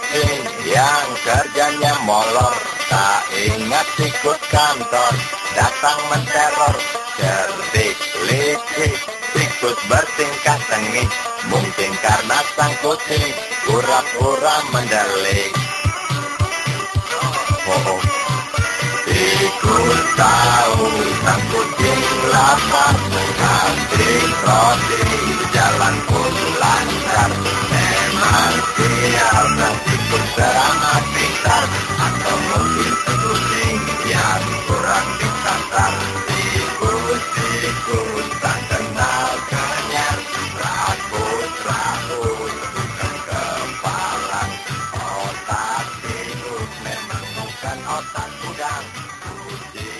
Kucing-kucing yang kerjanya molor. Tak ingat ikut kantor Datang menteror. Cerdik, licik Tikus bertingkah sengit. Mungkin karena sang kucing Pura-pura mendelik. Oh, oh. Tikus tahu sang kucing lapar Menghabis roti Jalan pun Otak udang. Kucing